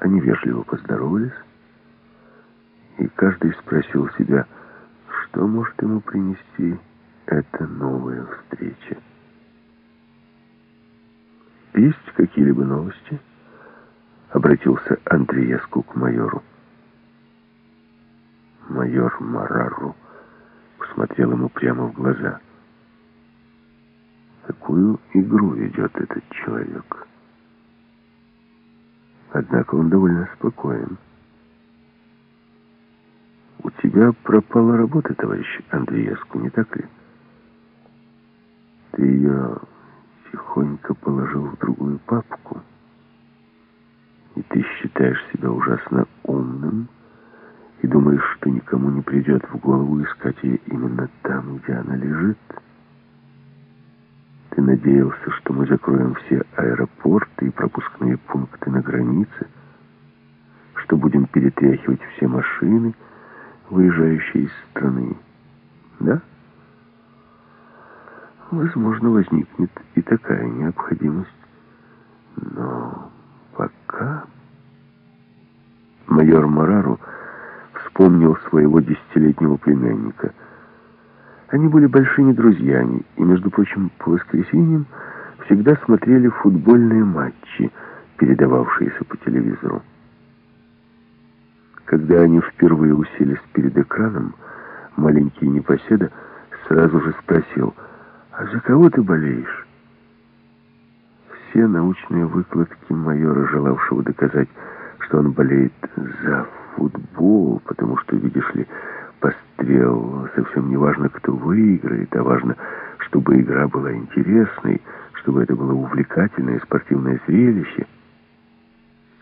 Они вежливо поздоровались, и каждый спросил себя, что может ему принести эта новая встреча. «Есть какие-либо новости?» — обратился Андреевску к майору. Майор Марару посмотрел ему прямо в глаза. Какую игру ведет этот человек? Однако он довольно спокоен. У тебя пропала работа, товарищ Андреевску, не так ли? Ты ее тихонько положил в другую папку. И ты считаешь себя ужасно умным и думаешь, что никому не придет в голову искать ее именно там, где она лежит. Ты надеялся, что мы закроем все аэропорты перетряхивать все машины, выезжающие из страны. Да? Возможно, возникнет и такая необходимость. Но пока... Майор Марару вспомнил своего десятилетнего племянника. Они были большими друзьями, и, между прочим, по воскресеньям всегда смотрели футбольные матчи, передававшиеся по телевизору. Когда они впервые уселись перед экраном, маленький непоседа сразу же спросил, «А за кого ты болеешь?» Все научные выкладки майора, желавшего доказать, что он болеет за футбол, потому что, видишь ли, пострел совсем не важно, кто выиграет, а важно, чтобы игра была интересной, чтобы это было увлекательное спортивное зрелище.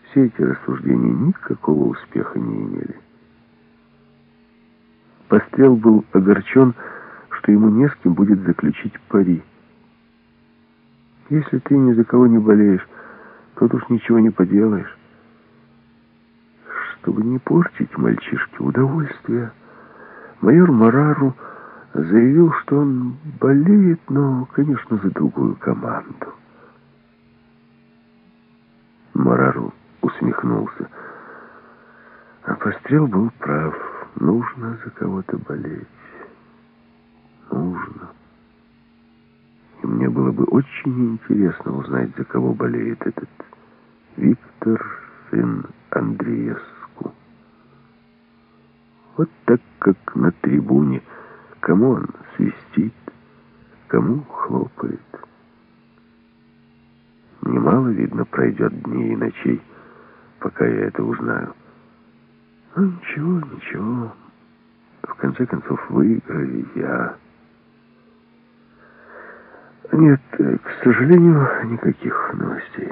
Все эти рассуждения никакого успеха не имели. Пострел был огорчен, что ему не с кем будет заключить пари. Если ты ни за кого не болеешь, тут уж ничего не поделаешь чтобы не портить мальчишке удовольствие, майор Марару заявил, что он болеет, но, конечно, за другую команду. Марару усмехнулся. А пострел был прав. Нужно за кого-то болеть. Нужно. И мне было бы очень интересно узнать, за кого болеет этот Виктор, сын Андреас. Вот так, как на трибуне. Кому он свистит, кому хлопает. Немало, видно, пройдет дней и ночей, пока я это узнаю. Ну, ничего, ничего. В конце концов, выиграю я. Нет, к сожалению, никаких новостей.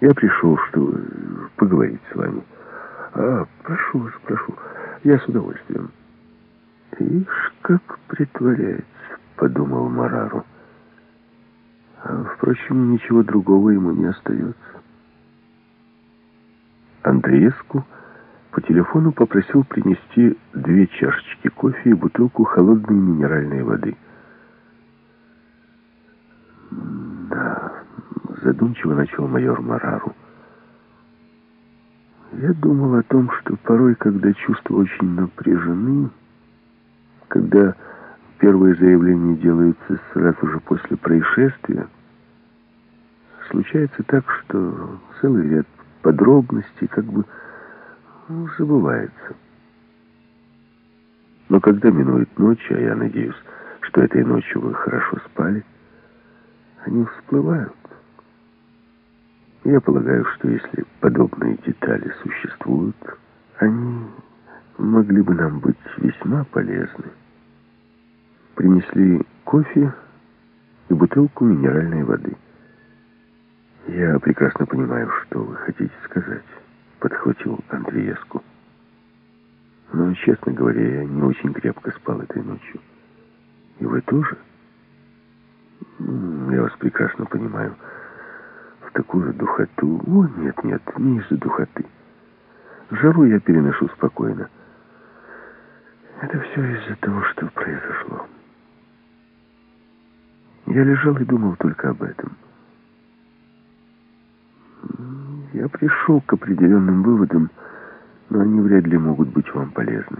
Я пришел, чтобы поговорить с вами. А, прошу вас, прошу. Я с удовольствием. Ишь, как притворяется, подумал Марару. А, впрочем, ничего другого ему не остается. Андреевску по телефону попросил принести две чашечки кофе и бутылку холодной минеральной воды. Да, задумчиво начал майор Марару. Я думал о том, что порой, когда чувства очень напряжены, когда первые заявления делаются сразу же после происшествия, случается так, что целый ряд подробностей как бы ну, забывается. Но когда минует ночь, а я надеюсь, что этой ночью вы хорошо спали, они всплывают. Я полагаю, что если подобные детали существуют, они могли бы нам быть весьма полезны. Принесли кофе и бутылку минеральной воды. «Я прекрасно понимаю, что вы хотите сказать», — подхватил Андреевску. «Но, честно говоря, я не очень крепко спал этой ночью. И вы тоже?» «Я вас прекрасно понимаю» в такую духоту. О, нет, нет, не из-за духоты. Жару я переношу спокойно. Это все из-за того, что произошло. Я лежал и думал только об этом. Я пришел к определенным выводам, но они вряд ли могут быть вам полезны.